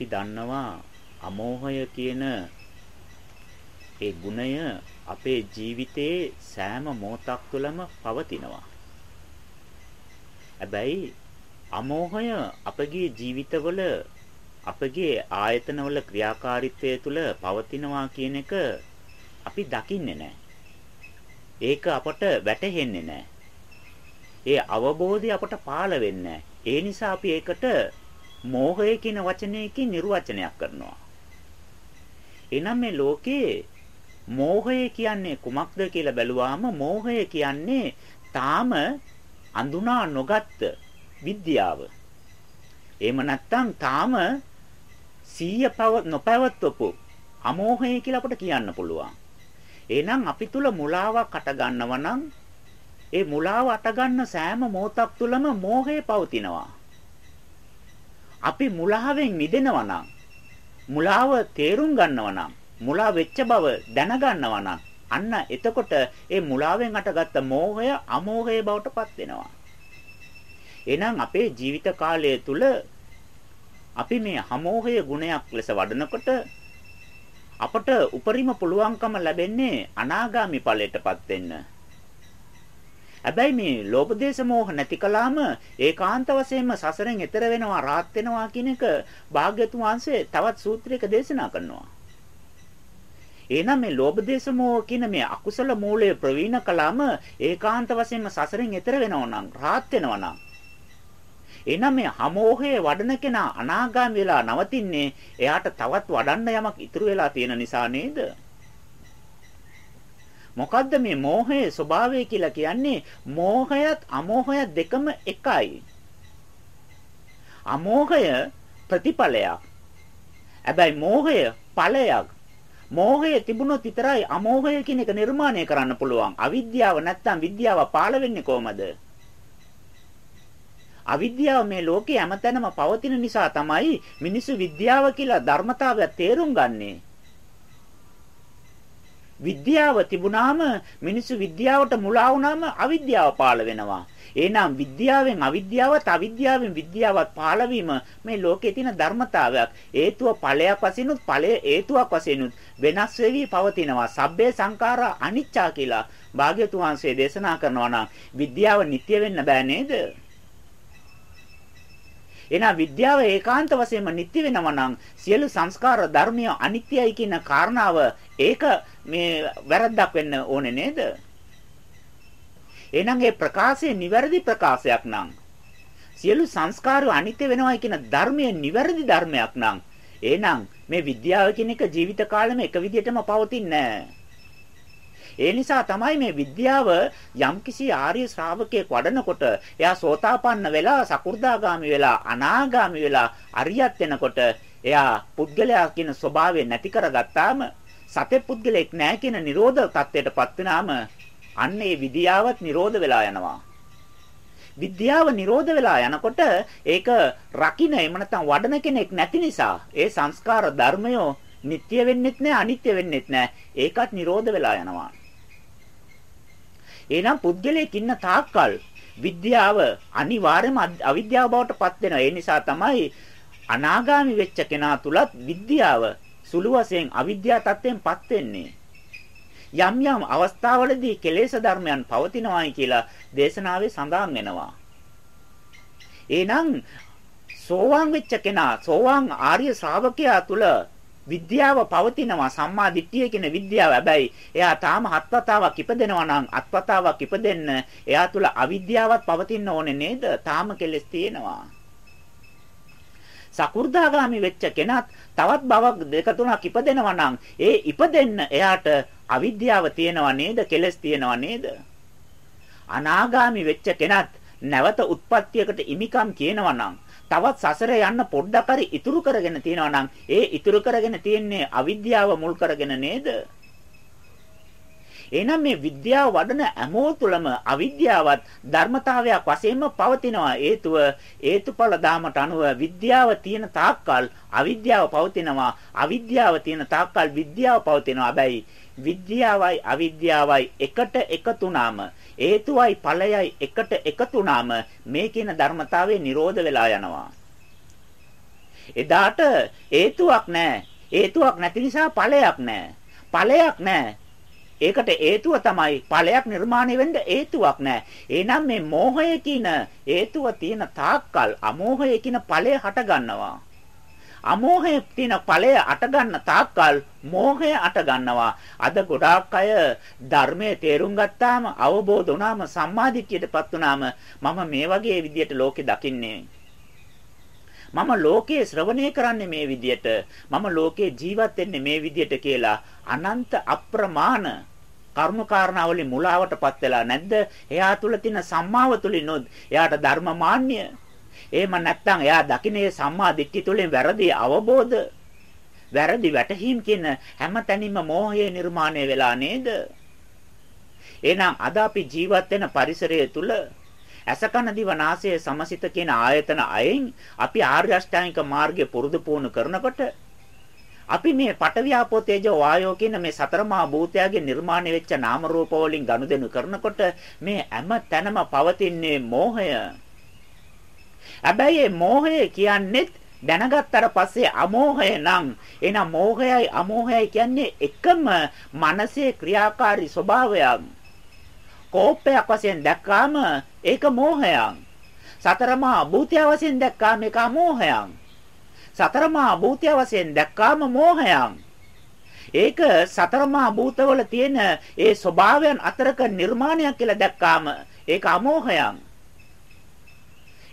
අපි දන්නවා අමෝහය කියන ඒ ගුණය අපේ ජීවිතයේ සෑම මොහොතක් තුළම පවතිනවා. හැබැයි අමෝහය අපගේ ජීවිතවල අපගේ ආයතනවල ක්‍රියාකාරීත්වය තුළ පවතිනවා කියන එක අපි දකින්නේ නැහැ. ඒක අපට වැටහෙන්නේ නැහැ. ඒ අවබෝධය අපට පාළ වෙන්නේ ඒ නිසා අපි ඒකට මෝහය කියන වචනයකින් නිර්වචනයක් කරනවා. එනම් මේ ලෝකේ මෝහය කියන්නේ කුමක්ද කියලා බැලුවාම මෝහය කියන්නේ තාම අඳුනා නොගත්ත විද්‍යාව. එහෙම නැත්නම් තාම සීය පව නොපවත්වපු අමෝහය කියලා අපට කියන්න පුළුවන්. එහෙනම් අපි තුල මුලාවක් අට ගන්නව නම් ඒ මුලාව අට ගන්න සෑම මොහොතක් තුලම මෝහය පවතිනවා. අපි මුලාවෙන් මිදෙනවා නම් මුලාව තේරුම් ගන්නවා නම් මුලා වෙච්ච බව දැනගන්නවා නම් අන්න එතකොට ඒ මුලාවෙන් අටගත්ත මෝහය අමෝහය බවට පත් වෙනවා. එහෙනම් අපේ ජීවිත කාලය තුල අපි මේ අමෝහය ගුණයක් ලෙස වඩනකොට අපට උපරිම පුළුවන්කම ලැබෙන්නේ අනාගාමි ඵලයටපත් වෙන්න. හැබැයි මේ ලෝභ දේශ මොහ නැති කලාම ඒකාන්ත වශයෙන්ම සසරෙන් එතර වෙනවා රාත් වෙනවා කියන එක භාග්‍යතුන් වහන්සේ තවත් සූත්‍රයක දේශනා කරනවා. එහෙනම් මේ ලෝභ දේශ මොහ කියන මේ අකුසල මූලය ප්‍රවීණ කලාම ඒකාන්ත වශයෙන්ම සසරෙන් එතර වෙනවා නම් රාත් වෙනවා නම් එහෙනම් මේ හමෝහයේ වඩන කෙනා අනාගාමී වෙලා නවතින්නේ එයාට තවත් වඩන්න යමක් ඉතුරු වෙලා තියෙන නිසා නේද? මොකද්ද මේ මෝහයේ ස්වභාවය කියලා කියන්නේ? මෝහයත් අමෝහයත් දෙකම එකයි. අමෝහය ප්‍රතිඵලයක්. හැබැයි මෝහය ඵලයක්. මෝහය තිබුණොත් විතරයි අමෝහය කියන එක නිර්මාණය කරන්න පුළුවන්. අවිද්‍යාව නැත්තම් විද්‍යාව පාළ වෙන්නේ කොහමද? අවිද්‍යාව මේ ලෝකේ හැමතැනම පවතින නිසා තමයි මිනිස්සු විද්‍යාව කියලා ධර්මතාවය තේරුම් ගන්නේ. විද්‍යාව තිබුණාම මිනිස්සු විද්‍යාවට මුලා වුණාම අවිද්‍යාව පාළ වෙනවා. එහෙනම් විද්‍යාවෙන් අවිද්‍යාවත් අවිද්‍යාවෙන් විද්‍යාවත් පාළ මේ ලෝකයේ තියෙන ධර්මතාවයක්. හේතුව ඵලයක් වශයෙන් උත් ඵලය හේතුවක් වශයෙන් උත් වෙනස් වෙවි පවතිනවා. සබ්බේ සංඛාරා අනිච්චා කියලා භාග්‍යතුන් වහන්සේ දේශනා කරනවා නම් විද්‍යාව නිට්ටය වෙන්න බෑ නේද? එහෙනම් විද්‍යාව ඒකාන්ත වශයෙන්ම නිට්ටය වෙනවා නම් සියලු සංස්කාර ධර්මය අනිත්‍යයි කියන කාරණාව ඒක මේ වැරද්දක් වෙන්න ඕනේ නේද? එහෙනම් ඒ ප්‍රකාශය නිවැරදි ප්‍රකාශයක් නම් සියලු සංස්කාර අනිත්‍ය වෙනවා කියන ධර්මය නිවැරදි ධර්මයක් නම් එහෙනම් මේ විද්‍යාව කියන එක ජීවිත කාලෙම එක විදිහටම පවතින්නේ නැහැ. ඒ නිසා තමයි මේ විද්‍යාව යම්කිසි ආර්ය ශ්‍රාවකයෙක් වඩනකොට එයා සෝතාපන්න වෙලා සකු르දාගාමි වෙලා අනාගාමි වෙලා අරියත් වෙනකොට එයා පුද්ගලයා කියන ස්වභාවය නැති කරගත්තාම සතේ පුද්ගලෙක් නැහැ කියන නිරෝධ තත්ත්වයටපත් වෙනාම අන්න ඒ විද්‍යාවත් නිරෝධ වෙලා යනවා. විද්‍යාව නිරෝධ වෙලා යනකොට ඒක රකින්න එහෙම නැත්නම් වඩන කෙනෙක් නැති නිසා ඒ සංස්කාර ධර්මය නිට්ටය වෙන්නෙත් නැහැ අනිත්‍ය වෙන්නෙත් නැහැ ඒකත් නිරෝධ වෙලා යනවා එහෙනම් පුද්ගලයෙක් ඉන්න තාක්කල් විද්‍යාව අනිවාර්යයෙන්ම අවිද්‍යාව බවට පත් වෙනවා. ඒ නිසා තමයි අනාගාමි වෙච්ච කෙනා තුලත් විද්‍යාව සුළු වශයෙන් අවිද්‍යා තත්ත්වයෙන් පත් වෙන්නේ. යම් යම් අවස්ථාවලදී කෙලෙස් ධර්මයන් පවතිනවායි කියලා දේශනාවේ සඳහන් වෙනවා. එහෙනම් සෝවාන් වෙච්ච කෙනා සෝවාන් ආර්ය ශ්‍රාවකයා තුල විද්‍යාව පවතිනවා සම්මා දිට්ඨිය කියන විද්‍යාව. හැබැයි එයා තාම හත්වතාවක් ඉපදෙනවා නම් අත්වතාවක් ඉපදෙන්න එයා තුල අවිද්‍යාවක් පවතින්න ඕනේ නේද? තාම කෙලස් තියෙනවා. සකු르දාගාමි වෙච්ච කෙනත් තවත් බවක් දෙක තුනක් ඉපදෙනවා නම් ඒ ඉපදෙන්න එයාට අවිද්‍යාව තියෙනවා නේද? කෙලස් තියෙනවා නේද? අනාගාමි වෙච්ච කෙනත් නැවත උත්පත්තියකට ඉමිකම් කියනවා නම් තවත් සසරේ යන්න පොඩ්ඩක් හරි ඉතුරු කරගෙන තියෙනවා නම් ඒ ඉතුරු කරගෙන තියෙන්නේ අවිද්‍යාව මුල් කරගෙන නේද? එහෙනම් මේ විද්‍යාව වඩන හැමෝ තුළම අවිද්‍යාවත් ධර්මතාවයක් වශයෙන්ම පවතිනවා. හේතුව හේතුඵල ධාමට අනුව විද්‍යාව තියෙන තාක්කල් අවිද්‍යාව පවතිනවා. අවිද්‍යාව තියෙන තාක්කල් විද්‍යාව පවතිනවා. හැබැයි විද්‍යාවයි අවිද්‍යාවයි එකට එකතු වුනාම හේතුවයි ඵලයයි එකට එකතු වුනාම මේ කියන ධර්මතාවය නිරෝධ වෙලා යනවා. එදාට හේතුවක් නැහැ. හේතුවක් නැති නිසා ඵලයක් නැහැ. ඵලයක් නැහැ. ඒකට හේතුව තමයි ඵලයක් නිර්මාණය වෙන්න හේතුවක් නැහැ. එහෙනම් මේ මෝහය කියන හේතුව තියෙන තාක්කල් අමෝහය කියන ඵලය හට ගන්නවා. අමෝහයේ තියෙන ඵලය අට ගන්න තාක්කල් මෝහය අට ගන්නවා. අද ගොඩාක් අය ධර්මයේ තේරුම් ගත්තාම අවබෝධ වුණාම සම්මාදිට්ඨියටපත් වුණාම මම මේ වගේ විදියට ලෝකෙ දකින්නේ. මම ලෝකයේ ශ්‍රවණය කරන්නේ මේ විදියට. මම ලෝකයේ ජීවත් වෙන්නේ මේ විදියට කියලා අනන්ත අප්‍රමාණ කර්මකාරණාවලින් මුලාවටපත් වෙලා නැද්ද? එයා තුල තියෙන සම්මාව තුලිනුත් එයාට ධර්ම මාන්‍ය එහෙම නැත්නම් එයා දකින්නේ සම්මා දිට්ඨිය තුළින් වැරදි අවබෝධ වැරදි වැටහීම් කියන හැම තැනින්ම මෝහය නිර්මාණය වෙලා නේද? එහෙනම් අද අපි ජීවත් වෙන පරිසරය තුල අසකන දිවනාසය සමසිත කියන ආයතන අයෙන් අපි ආර්ය අෂ්ටාංගික මාර්ගය පුරුදු පුහුණු කරනකොට අපි මේ පටවියාපෝ තේජෝ වායෝ කියන මේ සතර මහා භූතයන්ගේ නිර්මාණය වෙච්ච නාම රූප වලින් ගනුදෙනු කරනකොට මේ හැම තැනම පවතින්නේ මෝහය හැබැයි මේ මෝහය කියන්නේත් දැනගත්තට පස්සේ අමෝහය නම් එහෙනම් මෝහයයි අමෝහයයි කියන්නේ එකම මනසේ ක්‍රියාකාරී ස්වභාවයක්. කෝපයක් වශයෙන් දැක්කාම ඒක මෝහයක්. සතරමා භූතය වශයෙන් දැක්කාම ඒක අමෝහයක්. සතරමා භූතය වශයෙන් දැක්කාම මෝහයක්. ඒක සතරමා භූතවල තියෙන ඒ ස්වභාවයන් අතරක නිර්මාණයක් කියලා දැක්කාම ඒක අමෝහයක්.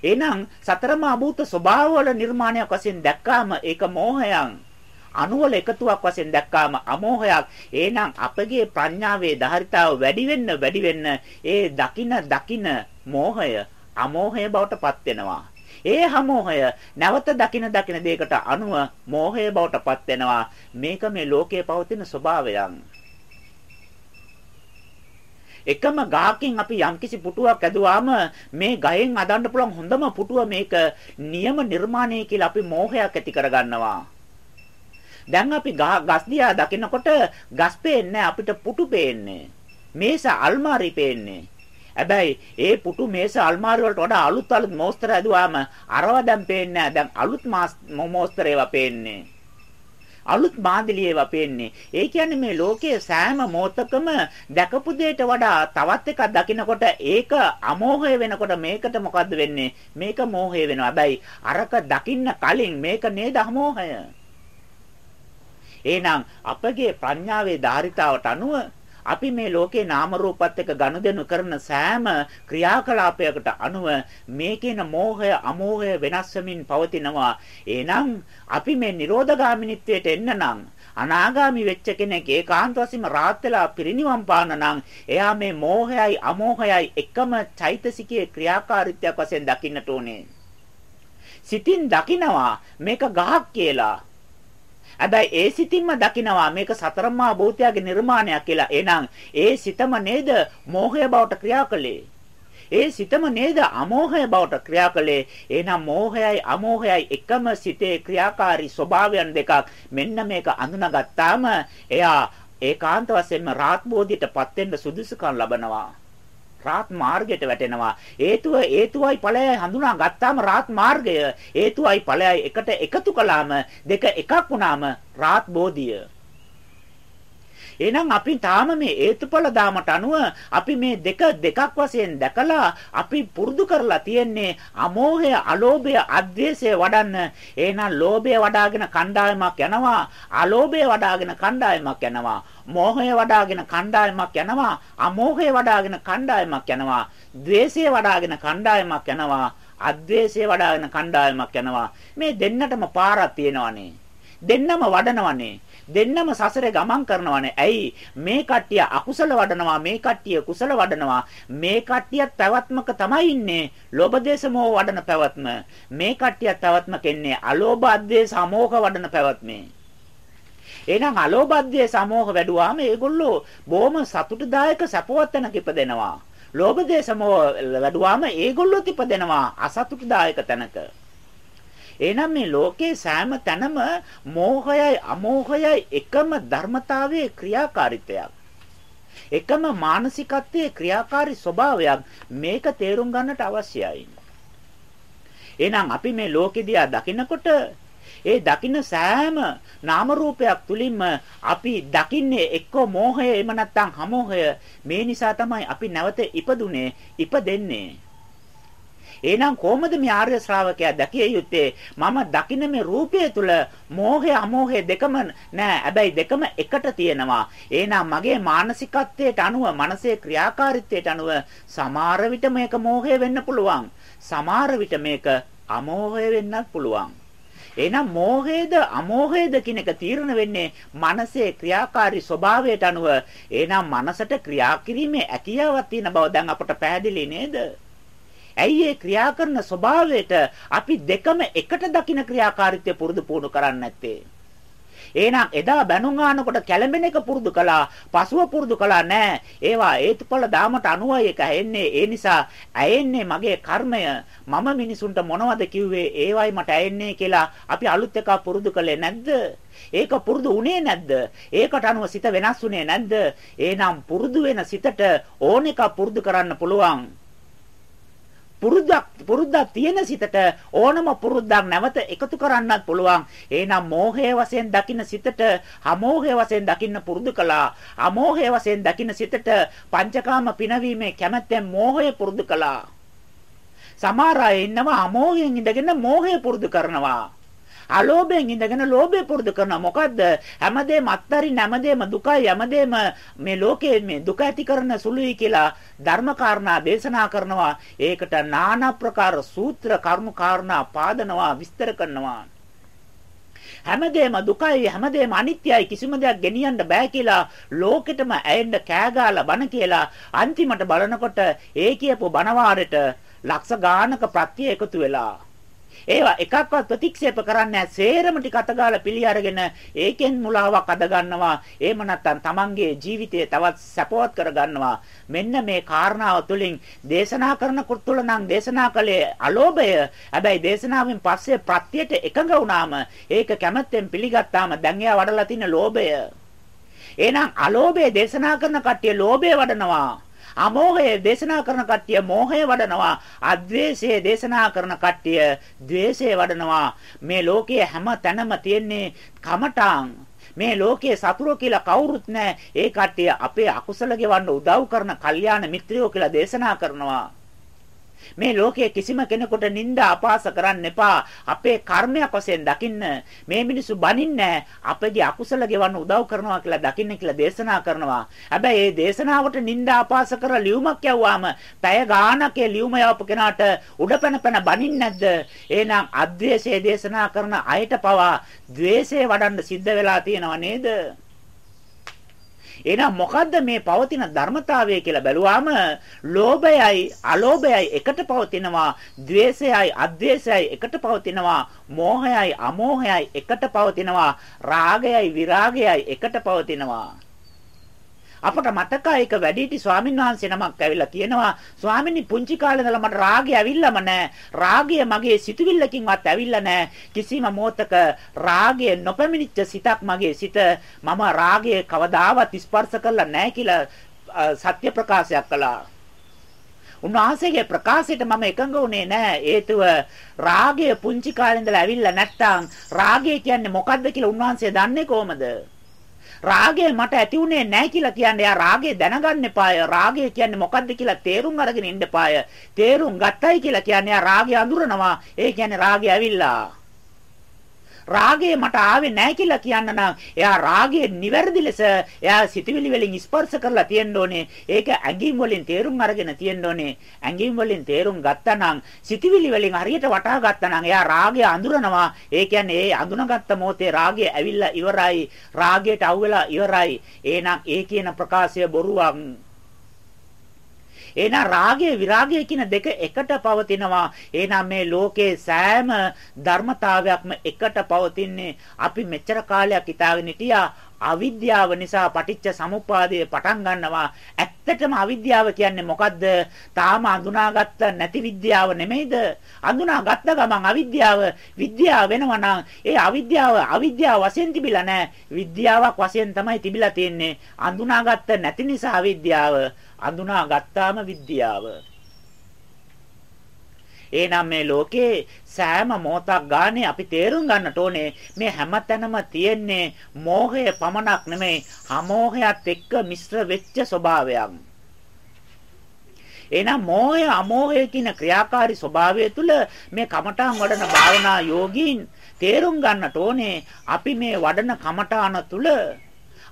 එහෙනම් සතරමා භූත ස්වභාවවල නිර්මාණයක් වශයෙන් දැක්කාම ඒක මෝහයක්. අණුවල එකතුවක් වශයෙන් දැක්කාම අමෝහයක්. එහෙනම් අපගේ ප්‍රඥාවේ ධාරිතාව වැඩි වෙන්න වැඩි වෙන්න ඒ දකින දකින මෝහය අමෝහය බවට පත් වෙනවා. ඒ හමෝහය නැවත දකින දකින දෙයකට අනුව මෝහය බවට පත් වෙනවා. මේක මේ ලෝකයේ පවතින ස්වභාවයක්. එකම ගහකින් අපි යම්කිසි පුටුවක් ඇදුවාම මේ ගහෙන් අදන්න පුළුවන් හොඳම පුටුව මේක නියම නිර්මාණය කියලා අපි මෝහයක් ඇති කරගන්නවා. දැන් අපි ගස් දිහා දකිනකොට ගස් පේන්නේ අපිට පුටු පේන්නේ. මේස අල්මාරි පේන්නේ. හැබැයි ඒ පුටු මේස අල්මාරි වලට වඩා අලුත් අලුත් මෝස්තර ඇදුවාම අරව දැන් පේන්නේ නැහැ. දැන් අලුත් මෝස්තර ඒවා පේන්නේ. අලුත් මාදිලියේ වපෙන්නේ. ඒ කියන්නේ මේ ලෝකයේ සෑම මොහොතකම දැකපු දෙයට වඩා තවත් එකක් දකිනකොට ඒක අමෝහය වෙනකොට මේකට මොකද්ද වෙන්නේ? මේක මෝහය වෙනවා. හැබැයි අරක දකින්න කලින් මේක නේද අමෝහය. එහෙනම් අපගේ ප්‍රඥාවේ ධාරිතාවට අනුව අපි මේ ලෝකේ නාම රූපات එක්ක ගනුදෙනු කරන සෑම ක්‍රියාකලාපයකට අනුව මේකේන මෝහය අමෝහය වෙනස් වෙමින් පවතිනවා. එහෙනම් අපි මේ නිරෝධගාමිනිත්වයට එන්න නම් අනාගාමි වෙච්ච කෙනෙක් ඒකාන්ත වශයෙන්ම රාත් වෙලා පිරිනිවන් පාන නම් එයා මේ මෝහයයි අමෝහයයි එකම චෛතසිකයේ ක්‍රියාකාරීත්වයක් වශයෙන් දකින්නට ඕනේ. සිතින් දකිනවා මේක ගහක් කියලා. හැබැයි ඒ සිතින්ම දකිනවා මේක සතරමා භූතයාගේ නිර්මාණයක් කියලා. එහෙනම් ඒ සිතම නේද මෝහය බවට ක්‍රියා කළේ. ඒ සිතම නේද අමෝහය බවට ක්‍රියා කළේ. එහෙනම් මෝහයයි අමෝහයයි එකම සිතේ ක්‍රියාකාරී ස්වභාවයන් දෙකක්. මෙන්න මේක අඳුනගත්තාම එයා ඒකාන්ත වශයෙන්ම රාත් බෝධියටපත් වෙන්න සුදුසුකම් ලබනවා. රාත් මාර්ගයට වැටෙනවා. හේතුව හේතුවයි ඵලයයි හඳුනා ගත්තාම රාත් මාර්ගය හේතුවයි ඵලයයි එකට එකතු කළාම දෙක එකක් වුණාම රාත් බෝධිය. එහෙනම් අපි තාම මේ හේතුඵල දාමට අනුව අපි මේ දෙක දෙකක් වශයෙන් දැකලා අපි පුරුදු කරලා තියෙන්නේ අමෝහය, අලෝභය, අද්වේෂය වඩන්න. එහෙනම් ලෝභය වඩාගෙන කණ්ඩායමක් යනවා, අලෝභය වඩාගෙන කණ්ඩායමක් යනවා. මෝහය වඩාගෙන කණ්ඩායමක් යනවා අමෝහය වඩාගෙන කණ්ඩායමක් යනවා ද්වේෂය වඩාගෙන කණ්ඩායමක් යනවා අද්වේෂය වඩාගෙන කණ්ඩායමක් යනවා මේ දෙන්නටම පාරක් තියෙනවනේ දෙන්නම වඩනවනේ දෙන්නම සසරේ ගමන් කරනවානේ. ඇයි මේ කට්ටිය අකුසල වඩනවා මේ කට්ටිය කුසල වඩනවා. මේ කට්ටියත් පැවැත්මක තමයි ඉන්නේ. ලෝභ දේශ මොහ වඩන පැවැත්ම. මේ කට්ටියත් පැවැත්මක ඉන්නේ අලෝභ අධ්වේෂ අමෝහ වඩන පැවැත්මේ. එහෙනම් අලෝභද්දේ සමෝහ වැඩුවාම ඒගොල්ලෝ බොහොම සතුටුදායක සපවත් තැනක ඉපදෙනවා. ලෝභ දේශ මොහ වැඩුවාම ඒගොල්ලෝ ඉපදෙනවා අසතුටුදායක තැනක. එහෙනම් මේ ලෝකේ සෑම තැනම මෝහයයි අමෝහයයි එකම ධර්මතාවයේ ක්‍රියාකාරීත්වයක්. එකම මානසිකත්වයේ ක්‍රියාකාරී ස්වභාවයක් මේක තේරුම් ගන්නට අවශ්‍යයි. එහෙනම් අපි මේ ලෝකෙ දිහා දකිනකොට ඒ දකින්න සෑම නාම රූපයක් තුලින්ම අපි දකින්නේ එක්ක මෝහය එහෙම නැත්නම් හමෝහය මේ නිසා තමයි අපි නැවත ඉපදුනේ ඉපදෙන්නේ එහෙනම් කොහොමද මේ ආර්ය ශ්‍රාවකයා දැකිය යුත්තේ? මම දකින්න මේ රූපය තුල මෝහය අමෝහය දෙකම නෑ. හැබැයි දෙකම එකට තියෙනවා. එහෙනම් මගේ මානසිකත්වයට අනුව මනසේ ක්‍රියාකාරීත්වයට අනුව සමහර විට මේක මෝහය වෙන්න පුළුවන්. සමහර විට මේක අමෝහය වෙන්නත් පුළුවන්. එහෙනම් මෝහයේද අමෝහයේද කියන එක තීරණ වෙන්නේ මනසේ ක්‍රියාකාරී ස්වභාවයට අනුව. එහෙනම් මනසට ක්‍රියා කිරීමේ හැකියාවක් තියෙන බව දැන් අපට පැහැදිලි නේද? ඇයි ඒ ක්‍රියා කරන ස්වභාවයට අපි දෙකම එකට දකින ක්‍රියාකාරීත්වය පුරුදු පුහුණු කරන්නේ නැත්තේ? එහෙනම් එදා බැනුම් ආනකොට කැළඹෙන එක පුරුදු කළා. පසුව පුරුදු කළා නෑ. ඒවා හේතුඵල දාමට අනුවයි එක ඇෙන්නේ. ඒ නිසා ඇෙන්නේ මගේ කර්මය. මම මිනිසුන්ට මොනවද කිව්වේ? ඒවයි මට ඇෙන්නේ කියලා අපි අලුත් එකක් පුරුදු කළේ නැද්ද? ඒක පුරුදු වුණේ නැද්ද? ඒකට අනුව සිත වෙනස් වුණේ නැද්ද? එහෙනම් පුරුදු වෙන සිතට ඕන එකක් පුරුදු කරන්න පුළුවන්. පුරුද්දක් පුරුද්දක් තියෙන සිතට ඕනම පුරුද්දක් නැවත එකතු කරන්නත් පුළුවන්. එහෙනම් මෝහය වශයෙන් දකින්න සිතට අමෝහය වශයෙන් දකින්න පුරුදු කළා. අමෝහය වශයෙන් දකින්න සිතට පංචකාම පිනවීමේ කැමැත්තෙන් මෝහය පුරුදු කළා. සමහර අය ඉන්නවා අමෝහයෙන් ඉඳගෙන මෝහය පුරුදු කරනවා. අලෝභයෙන් ඉඳගෙන ලෝභය පුරුදු කරනවා. මොකද්ද? හැමදේම අත්තරින් හැමදේම දුකයි හැමදේම මේ ලෝකයේ මේ දුක ඇති කරන සුළුයි කියලා ධර්ම කාරණා දේශනා කරනවා. ඒකට নানা ප්‍රකාර සූත්‍ර කර්ම කාරණා පාදනවා විස්තර කරනවා. හැමදේම දුකයි හැමදේම අනිත්‍යයි කිසිම දෙයක් ගෙනියන්න බෑ කියලා ලෝකෙටම ඇයෙන්න කෑගාලා බන කියලා අන්තිමට බලනකොට ඒ කියපු බණවාරෙට ලක්ෂ ගානක ප්‍රත්‍ය එකතු වෙලා ඒවා එකක්වත් ප්‍රතික්ෂේප කරන්නේ නැහැ. සේරම ටික අතගාලා පිළි අරගෙන ඒකෙන් මුලාවක් අද ගන්නවා. එහෙම නැත්නම් Tamanගේ ජීවිතය තවත් සැපවත් කර ගන්නවා. මෙන්න මේ කාරණාව තුළින් දේශනා කරන කුතුල නම් දේශනා කළේ අලෝභය. හැබැයි දේශනාවෙන් පස්සේ ප්‍රත්‍යයට එකඟ වුණාම ඒක කැමැත්තෙන් පිළිගත්තාම දැන් එයා වඩලා තියෙන ලෝභය. එහෙනම් අලෝභය දේශනා කරන කට්ටිය ලෝභය වඩනවා. අමෝහය දේශනා කරන කට්ටිය මෝහය වඩනවා. අද්වේෂය දේශනා කරන කට්ටිය ද්වේෂය වඩනවා. මේ ලෝකයේ හැම තැනම තියෙන්නේ කමටාන් මේ ලෝකයේ සතුරු කියලා කවුරුත් නැහැ. ඒ කට්ටිය අපේ අකුසල ගෙවන්න උදව් කරන කල්යාණ මිත්‍රයෝ කියලා දේශනා කරනවා. මේ ලෝකයේ කිසිම කෙනෙකුට නිନ୍ଦා අපහාස කරන්න එපා. අපේ කර්මයක් වශයෙන් දකින්න. මේ මිනිස්සු බනින්නේ අපගේ අකුසල ගෙවන්න උදව් කරනවා කියලා දකින්න කියලා දේශනා කරනවා. හැබැයි මේ දේශනාවට නිନ୍ଦා අපහාස කර ලියුමක් යවුවාම පැය ගානකේ ලියුම යවපු කෙනාට උඩපැනපැන බනින්නේ නැද්ද? එහෙනම් අද්වේෂයේ දේශනා කරන අයට පවා ද්වේෂය වඩන්න සිද්ධ වෙලා තියෙනව නේද? එහෙනම් මොකද්ද මේ පවතින ධර්මතාවය කියලා බැලුවාම ලෝභයයි අලෝභයයි එකට පවතිනවා ද්වේෂයයි අද්වේෂයයි එකට පවතිනවා මෝහයයි අමෝහයයි එකට පවතිනවා රාගයයි විරාගයයි එකට පවතිනවා. අපට මතකයි එක වැඩිහිටි ස්වාමීන් වහන්සේ නමක් ඇවිල්ලා කියනවා ස්වාමීනි පුංචි කාලේ ඉඳලා මට රාගය ඇවිල්ලාම නැහැ. රාගය මගේ සිතුවිල්ලකින්වත් ඇවිල්ලා නැහැ. කිසිම මොහතක රාගය නොපැමිණිච්ච සිතක් මගේ සිත මම රාගය කවදාවත් ස්පර්ශ කරලා නැහැ කියලා සත්‍ය ප්‍රකාශයක් කළා. උන්වහන්සේගේ ප්‍රකාශයට මම එකඟ වුණේ නැහැ. හේතුව රාගය පුංචි කාලේ ඉඳලා ඇවිල්ලා නැත්තම් රාගය කියන්නේ මොකද්ද කියලා උන්වහන්සේ දන්නේ කොහමද? රාගය මට ඇති උනේ නැහැ කියලා කියන්නේ යා රාගය දැනගන්න එපාය. රාගය කියන්නේ මොකද්ද කියලා තේරුම් අරගෙන ඉන්න එපාය. තේරුම් ගත්තයි කියලා කියන්නේ යා රාගය අඳුරනවා. ඒ කියන්නේ රාගය ඇවිල්ලා. රාගය මට ආවේ නැහැ කියලා කියන්න නම් එයා රාගයේ නිවැරදි ලෙස එයා සිතවිලි වලින් ස්පර්ශ කරලා තියෙන්න ඕනේ. ඒක ඇඟිම් වලින් තේරුම් අරගෙන තියෙන්න ඕනේ. ඇඟිම් වලින් තේරුම් ගත්තා නම් සිතවිලි වලින් හරියට වටහා ගත්තා නම් එයා රාගය අඳුරනවා. ඒ කියන්නේ ඒ අඳුනගත්ත මොහොතේ රාගය ඇවිල්ලා ඉවරයි. රාගයට අවුලා ඉවරයි. එහෙනම් ඒ කියන ප්‍රකාශය බොරුවක්. එහෙනම් රාගය විරාගය කියන දෙක එකට පවතිනවා. එහෙනම් මේ ලෝකේ සෑම ධර්මතාවයක්ම එකට පවතින්නේ අපි මෙච්චර කාලයක් හිතාගෙන හිටියා අවිද්‍යාව නිසා පටිච්ච සමුප්පාදය පටන් ගන්නවා. ඇත්තටම අවිද්‍යාව කියන්නේ මොකද්ද? තාම අඳුනාගත්ත නැති විද්‍යාව නෙමෙයිද? අඳුනාගත්ත ගමන් අවිද්‍යාව විද්‍යාව වෙනවා නම් ඒ අවිද්‍යාව අවිද්‍යාව වශයෙන් තිබිලා නැහැ. විද්‍යාවක් වශයෙන් තමයි තිබිලා තියෙන්නේ. අඳුනාගත්ත නැති නිසා අවිද්‍යාව. අඳුනාගත්තාම විද්‍යාව. එහෙනම් මේ ලෝකේ සෑම මොහොතක් ගානේ අපි තේරුම් ගන්නට ඕනේ මේ හැමතැනම තියෙන්නේ මෝහය පමණක් නෙමෙයි අමෝහයත් එක්ක මිශ්‍ර වෙච්ච ස්වභාවයක්. එහෙනම් මෝහය අමෝහය කියන ක්‍රියාකාරී ස්වභාවය තුළ මේ කමඨාන් වඩන භාවනා යෝගීන් තේරුම් ගන්නට ඕනේ අපි මේ වඩන කමඨාන තුළ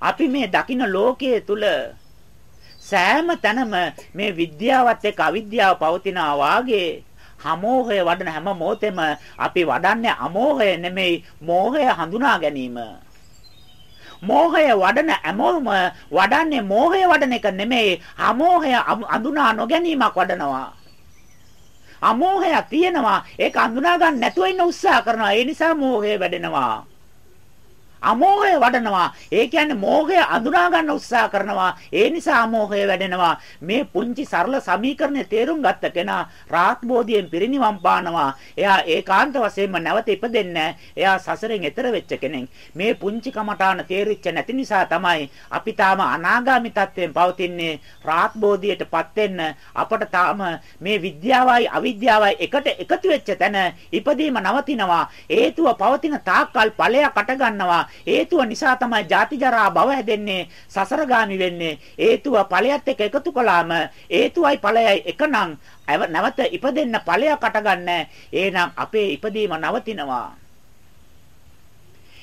අපි මේ දකින ලෝකයේ තුල සෑම තැනම මේ විද්‍යාවත් එක්ක අවිද්‍යාව පවතිනා වාගේ අමෝහය වඩන හැම මොහොතෙම අපි වඩන්නේ අමෝහය නෙමෙයි මෝහය හඳුනා ගැනීම. මෝහය වඩන හැමෝම වඩන්නේ මෝහය වඩන එක නෙමෙයි අමෝහය අඳුනා නොගැනීමක් වඩනවා. අමෝහය තියෙනවා ඒක අඳුනා ගන්න නැතුව ඉන්න උත්සාහ කරනවා ඒ නිසා මෝහය වැඩෙනවා. අමෝහය වඩනවා. ඒ කියන්නේ මෝහය අඳුනා ගන්න උත්සාහ කරනවා. ඒ නිසා අමෝහය වැඩෙනවා. මේ පුංචි සරල සමීකරණය තේරුම් ගත්ත කෙනා රාත් බෝධියෙන් පිරිනිවන් පානවා. එයා ඒකාන්ත වශයෙන්ම නැවත ඉපදෙන්නේ එයා සසරෙන් එතර වෙච්ච කෙනෙක්. මේ පුංචි කමඨාන තේරිච්ච නැති නිසා තමයි අපි තාම අනාගාමි තත්වයෙන් පවතින්නේ. රාත් බෝධියටපත් වෙන්න අපට තාම මේ විද්‍යාවයි අවිද්‍යාවයි එකට එකතු වෙච්ච තැන ඉපදීම නවතිනවා. හේතුව පවතින තාක්කල් ඵලයක් අට ගන්නවා. හේතුව නිසා තමයි ජාති ජරා භව හැදෙන්නේ සසරගාමි වෙන්නේ. හේතුව ඵලයත් එක්ක එකතු කළාම හේතුවයි ඵලයයි එකනම් නැවත ඉපදෙන්න ඵලයක් අටගන්න. එහෙනම් අපේ ඉපදීම නවතිනවා.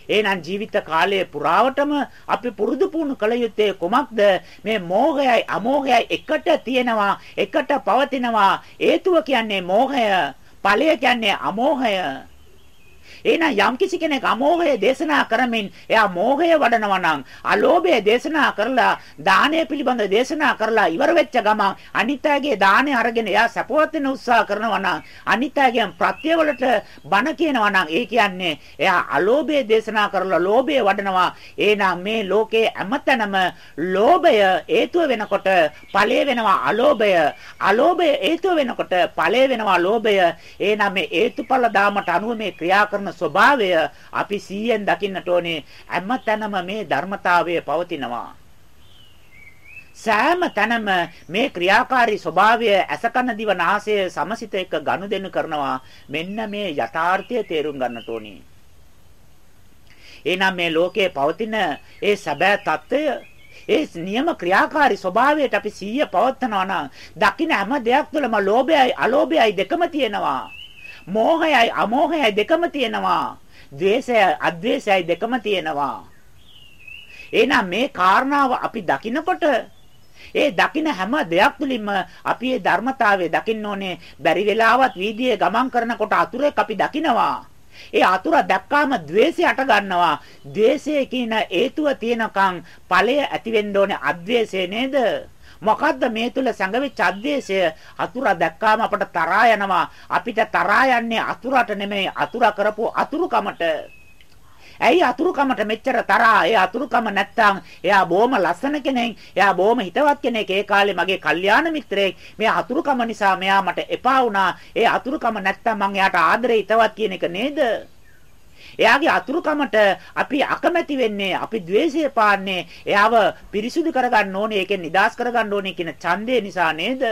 එහෙනම් ජීවිත කාලය පුරාවටම අපි පුරුදු පුහුණු කළ යුත්තේ කුමක්ද? මේ මෝහයයි අමෝහයයි එකට තියෙනවා එකට පවතිනවා. හේතුව කියන්නේ මෝහය ඵලය කියන්නේ අමෝහය. එහෙනම් යම්කිසි කෙනෙක් අමෝහය දේශනා කරමින් එයා මෝහය වඩනවා නම් අලෝභය දේශනා කරලා දානය පිළිබඳ දේශනා කරලා ඉවර වෙච්ච ගමන් අනිත්‍යයේ දානය අරගෙන එයා සපවත් වෙන උත්සාහ කරනවා නම් අනිත්‍යයෙන් ප්‍රත්‍යවලට බණ කියනවා නම් ඒ කියන්නේ එයා අලෝභය දේශනා කරලා ලෝභය වඩනවා. එහෙනම් මේ ලෝකේ හැමතැනම ලෝභය හේතුව වෙනකොට ඵලය වෙනවා අලෝභය. අලෝභය හේතුව වෙනකොට ඵලය වෙනවා ලෝභය. එහෙනම් මේ හේතුඵල දාමට අනුව මේ ක්‍රියා කරන ස්වභාවය අපි සීයෙන් දකින්නට ඕනේ. හැමතැනම මේ ධර්මතාවය පවතිනවා. සෑම තැනම මේ ක්‍රියාකාරී ස්වභාවය ඇසකන දිවනාසය සමසිත එක්ක ගනුදෙනු කරනවා. මෙන්න මේ යථාර්ථය තේරුම් ගන්නට ඕනේ. එහෙනම් මේ ලෝකයේ පවතින ඒ සැබෑ తত্ত্বය ඒ නියම ක්‍රියාකාරී ස්වභාවයට අපි සීය පවත්නවා නම් දකින්න හැම දෙයක් තුළම ලෝභයයි අලෝභයයි දෙකම තියෙනවා. මෝහයයි අමෝහයයි දෙකම තියෙනවා. ද්වේෂයයි අද්වේෂයයි දෙකම තියෙනවා. එහෙනම් මේ කාරණාව අපි දකිනකොට ඒ දකින හැම දෙයක් තුළින්ම අපි මේ ධර්මතාවය දකින්න ඕනේ. බැරි වෙලාවත් වීදියේ ගමන් කරනකොට අතුරෙක් අපි දකිනවා. ඒ අතුර දැක්කාම द्वේෂය අට ගන්නවා. द्वේෂය කියන හේතුව තියෙනකන් ඵලය ඇති වෙන්න ඕනේ. අද්වේෂය නේද? මොකද්ද මේ තුල සංගවිච්ච අද්දේශය අතුර දැක්කාම අපට තරහා යනවා අපිට තරහා යන්නේ අතුරට නෙමෙයි අතුර කරපු අතුරුකමට ඇයි අතුරුකමට මෙච්චර තරහා? ඒ අතුරුකම නැත්තම් එයා බොහොම ලස්සන කෙනෙක්. එයා බොහොම හිතවත් කෙනෙක්. ඒ කාලේ මගේ කල්යාණ මිත්‍රයෙක්. මේ අතුරුකම නිසා මෙයා මට එපා වුණා. ඒ අතුරුකම නැත්තම් මං එයාට ආදරේ හිතවත් කියන එක නේද? එයාගේ අතුරුකමට අපි අකමැති වෙන්නේ අපි द्वේෂය පාන්නේ එයාව පිරිසුදු කරගන්න ඕනේ ඒකෙන් නිදාස් කරගන්න ඕනේ කියන ඡන්දය නිසා නේද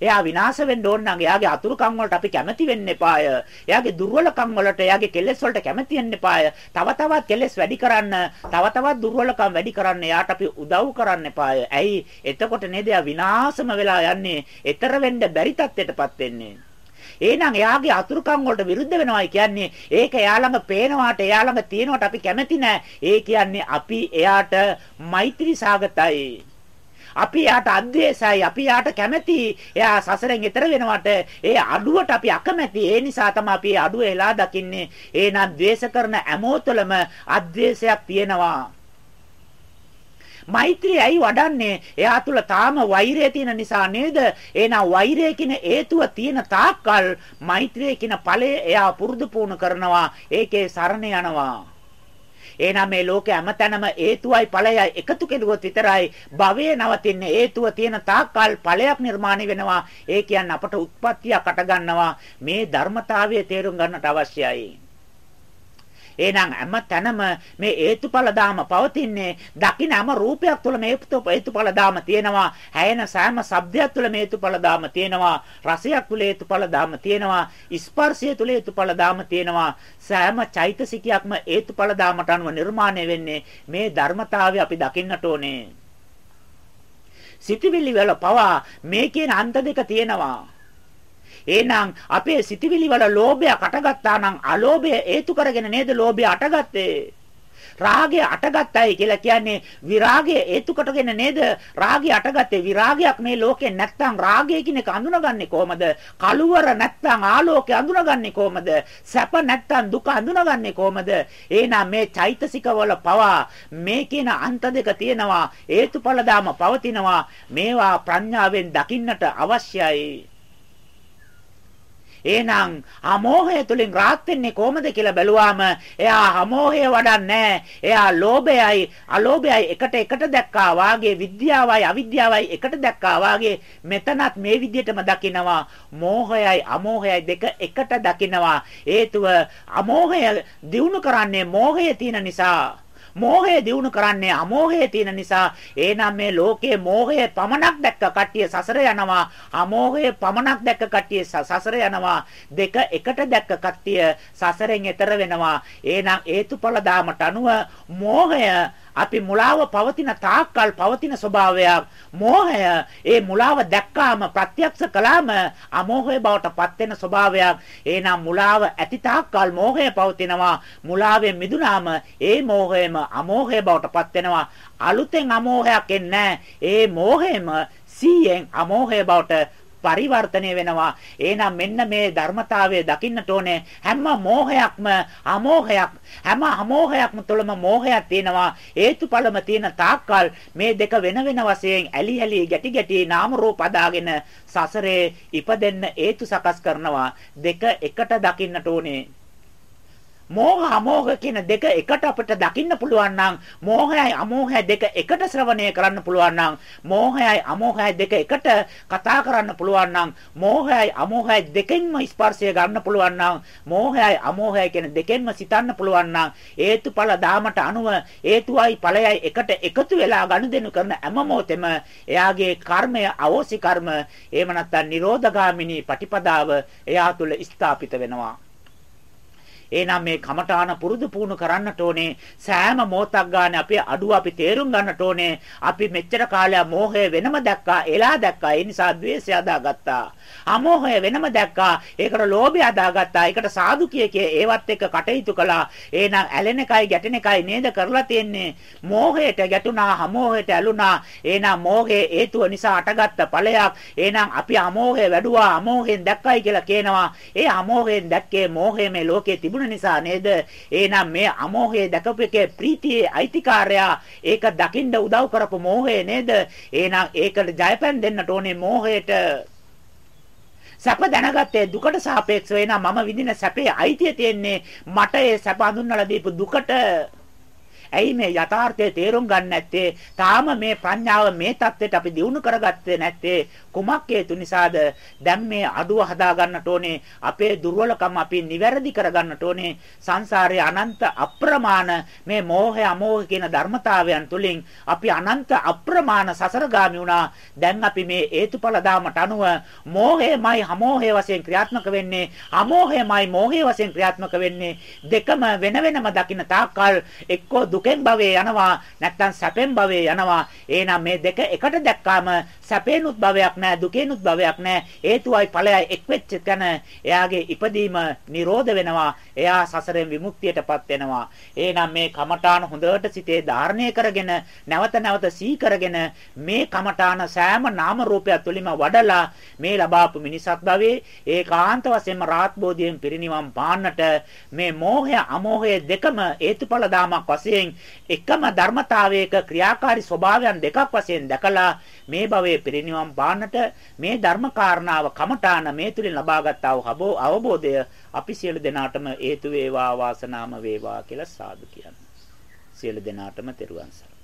එයා විනාශ වෙන්න ඕන නම් එයාගේ අතුරුකම් වලට අපි කැමති වෙන්න එපාය. එයාගේ දුර්වලකම් වලට එයාගේ කෙලෙස් වලට කැමති වෙන්න එපාය. තව තවත් කෙලෙස් වැඩි කරන්න, තව තවත් දුර්වලකම් වැඩි කරන්න එයාට අපි උදව් කරන්න එපාය. ඇයි? එතකොට නේද එයා විනාශම වෙලා යන්නේ. ඊතර වෙන්න බැරි තත්ත්වයටපත් වෙන්නේ. එහෙනම් එයාගේ අතුරුකම් වලට විරුද්ධ වෙනවා කියන්නේ. ඒක එයා ළඟ පේනවාට එයා ළඟ තියෙනවට අපි කැමති නැහැ. ඒ කියන්නේ අපි එයාට මෛත්‍රී සාගතයි. අපි යාට අද්වේෂයි. අපි යාට කැමැති. එයා සසරෙන් එතර වෙනවට ඒ අඩුවට අපි අකමැති. ඒ නිසා තමයි අපි අඩුව එලා දකින්නේ. එහෙනම් ද්වේෂ කරන හැමෝතලම අද්වේෂයක් තියෙනවා. මෛත්‍රිය ඇයි වඩන්නේ? එයා තුල තාම වෛරය තියෙන නිසා නේද? එහෙනම් වෛරය කියන හේතුව තියෙන තාක්කල් මෛත්‍රිය කියන ඵලය එයා පුරුදු පුහුණු කරනවා. ඒකේ සරණ යනවා. එහෙනම් මේ ලෝකේ හැමතැනම හේතුවයි ඵලයයි එකතු කෙරුවොත් විතරයි භවයේ නවතින්නේ හේතුව තියෙන තාක්කල් ඵලයක් නිර්මාණය වෙනවා ඒ කියන්නේ අපට උත්පත්තියක් අට ගන්නවා මේ ධර්මතාවය තේරුම් ගන්නට අවශ්‍යයි එහෙනම් හැම තැනම මේ හේතුඵල ධාම පවතින්නේ දකින්න හැම රූපයක් තුළ මේ හේතුඵල ධාම තියෙනවා. හැයෙන සෑම ශබ්දයක් තුළ මේ හේතුඵල ධාම තියෙනවා. රසයක් තුළ හේතුඵල ධාම තියෙනවා. ස්පර්ශය තුළ හේතුඵල ධාම තියෙනවා. සෑම චෛතසිකයක්ම හේතුඵල ධාමට අනුව නිර්මාණය වෙන්නේ මේ ධර්මතාවය අපි දකින්නට ඕනේ. සිතවිලි වල පවා මේ කියන අන්ත දෙක තියෙනවා. එහෙනම් අපේ සිතවිලි වල ලෝභයක් අටගත්තා නම් අලෝභය හේතු කරගෙන නේද ලෝභය අටගත්තේ? රාගය අටගත්තයි කියලා කියන්නේ විරාගය හේතු කොටගෙන නේද? රාගය අටගත්තේ විරාගයක් මේ ලෝකේ නැත්තම් රාගය කියන එක අඳුනගන්නේ කොහමද? කලුවර නැත්තම් ආලෝකය අඳුනගන්නේ කොහමද? සැප නැත්තම් දුක අඳුනගන්නේ කොහමද? එහෙනම් මේ චෛතසිකවල පවා මේ කියන අන්ත දෙක තියෙනවා හේතුඵල දාම පවතිනවා. මේවා ප්‍රඥාවෙන් දකින්නට අවශ්‍යයි. එහෙනම් අමෝහය තුලින් රාත් වෙන්නේ කොහමද කියලා බැලුවාම එයා අමෝහය වඩන්නේ එයා ලෝභයයි අලෝභයයි එකට එකට දැක්කා වාගේ විද්‍යාවයි අවිද්‍යාවයි එකට දැක්කා වාගේ මෙතනත් මේ විදිහටම දකිනවා. මෝහයයි අමෝහයයි දෙක එකට දකිනවා. හේතුව අමෝහය දිනු කරන්නේ මෝහය තියෙන නිසා. මෝහය දිනු කරන්නේ අමෝහය තියෙන නිසා. එහෙනම් මේ ලෝකයේ මෝහය පමණක් දැක්ක කට්ටිය සසර යනවා. අමෝහය පමණක් දැක්ක කට්ටිය සසර යනවා. දෙක එකට දැක්ක කට්ටිය සසරෙන් එතර වෙනවා. එහෙනම් හේතුඵල දාමට අනුව මෝහය අපි මුලාව පවතින තාක්කල් පවතින ස්වභාවයක්. මෝහය ඒ මුලාව දැක්කාම ප්‍රත්‍යක්ෂ කළාම අමෝහය බවට පත් වෙන ස්වභාවයක්. එහෙනම් මුලාව ඇති තාක්කල් මෝහය පවතිනවා. මුලාවෙන් මිදුනාම ඒ මෝහයම අමෝහය බවට පත් වෙනවා අලුතෙන් අමෝහයක් එන්නේ ඒ මෝහයම 100න් අමෝහය බවට පරිවර්තනය වෙනවා. එහෙනම් මෙන්න මේ ධර්මතාවය දකින්නට ඕනේ. හැම මෝහයක්ම අමෝහයක්. හැම අමෝහයක්ම තුළම මෝහයක් තියෙනවා. හේතුඵලම තියෙන තාක්කල් මේ දෙක වෙන වෙන වශයෙන් ඇලි ඇලි ගැටි ගැටි නාම රූප අදාගෙන සසරේ ඉපදෙන්න හේතු සකස් කරනවා. දෙක එකට දකින්නට ඕනේ. මෝහ අමෝහ කියන දෙක එකට අපිට දකින්න පුළුවන් නම් මෝහයයි අමෝහයයි දෙක එකට ශ්‍රවණය කරන්න පුළුවන් නම් මෝහයයි අමෝහයයි දෙක එකට කතා කරන්න පුළුවන් නම් මෝහයයි අමෝහයයි දෙකෙන්ම ස්පර්ශය ගන්න පුළුවන් නම් මෝහයයි අමෝහයයි කියන දෙකෙන්ම සිතන්න පුළුවන් නම් හේතුඵල දාමට අනුව හේතුවයි ඵලයයි එකට එකතු වෙලා ගනුදෙනු කරන හැම මොහොතෙම එයාගේ කර්මය අවෝසි කර්ම එහෙම නැත්නම් නිරෝධගාමිනී පටිපදාව එයා තුල ස්ථාපිත වෙනවා. එහෙනම් මේ කමඨාන පුරුදු පුහුණු කරන්නට ඕනේ. සෑම මොහොතක් ගන්න අපි අඩුව අපි තේරුම් ගන්නට ඕනේ. අපි මෙච්චර කාලයක් මෝහය වෙනම දැක්කා, එලා දැක්කා. ඒ නිසා ද්වේෂය අදාගත්තා. අමෝහය වෙනම දැක්කා. ඒකට ලෝභය අදාගත්තා. ඒකට සාදු කිය කිය ඒවත් එක්ක කටයුතු කළා. එහෙනම් ඇලෙන එකයි ගැටෙන එකයි නේද කරලා තියෙන්නේ. මෝහයට ගැටුණා, අමෝහයට ඇලුනා. එහෙනම් මෝහයේ හේතුව නිසා අටගත්ත ඵලයක්. එහෙනම් අපි අමෝහය වැඩුවා, අමෝහයෙන් දැක්කයි කියලා කියනවා. ඒ අමෝහයෙන් දැක්කේ මෝහය මේ ලෝකේ තිබුණ තිබුණ නිසා නේද? එහෙනම් මේ අමෝහයේ දැකපු එකේ ප්‍රීතියේ අයිතිකාරයා ඒක දකින්න උදව් කරපු මෝහය නේද? එහෙනම් ඒකට ජයපැන් දෙන්නට ඕනේ මෝහයට. සැප දැනගත්තේ දුකට සාපේක්ෂව එනවා මම විඳින සැපේ අයිතිය තියෙන්නේ මට ඒ සැප හඳුන්වලා දීපු දුකට ඇයි මේ යථාර්ථය තේරුම් ගන්න නැත්තේ? තාම මේ ප්‍රඥාව මේ தත්වෙට අපි දිනු කරගත්තේ නැත්තේ කුමක් හේතු නිසාද? දැන් මේ අඩුව හදා ගන්නට ඕනේ. අපේ දුර්වලකම් අපි නිවැරදි කර ගන්නට ඕනේ. සංසාරයේ අනන්ත අප්‍රමාණ මේ මෝහය අමෝහ කියන ධර්මතාවයන් තුලින් අපි අනන්ත අප්‍රමාණ සසරගාමි වුණා. දැන් අපි මේ හේතුඵල දාමට අනුව මෝහයමයි අමෝහය වශයෙන් ක්‍රියාත්මක වෙන්නේ. අමෝහයමයි මෝහය වශයෙන් ක්‍රියාත්මක වෙන්නේ. දෙකම වෙන වෙනම දකින්න තාක්කල් එක්කෝ දුකෙන් භවයේ යනවා නැත්නම් සැපෙන් භවයේ යනවා. එහෙනම් මේ දෙක එකට දැක්කාම සැපේනුත් භවයක් නැහැ දුකේනුත් භවයක් නැහැ හේතුවයි ඵලයයි එක් වෙච්ච තැන එයාගේ ඉපදීම නිරෝධ වෙනවා. එයා සසරෙන් විමුක්තියටපත් වෙනවා. එහෙනම් මේ කමඨාන හොඳට සිතේ ධාරණය කරගෙන නැවත නැවත සී කරගෙන මේ කමඨාන සෑම නාම රූපයක් තුළින්ම වඩලා මේ ලබාපු මිනිසත් භවයේ ඒකාන්ත වශයෙන්ම රාත් බෝධියෙන් පිරිනිවන් පාන්නට මේ මෝහය අමෝහය දෙකම හේතුඵල දාමක් වශයෙන් එකම ධර්මතාවයක ක්‍රියාකාරී ස්වභාවයන් දෙකක් වශයෙන් දැකලා මේ භවයේ පිරිනිවන් පාන්නට මේ ධර්ම කාරණාව කමඨාන මේ තුලින් ලබාගත් අවබෝධය අපි සියලු දෙනාටම හේතු වේවා වාසනාම වේවා කියලා සාදු කියනවා. සියලු දෙනාටම තෙරුවන් සරණයි.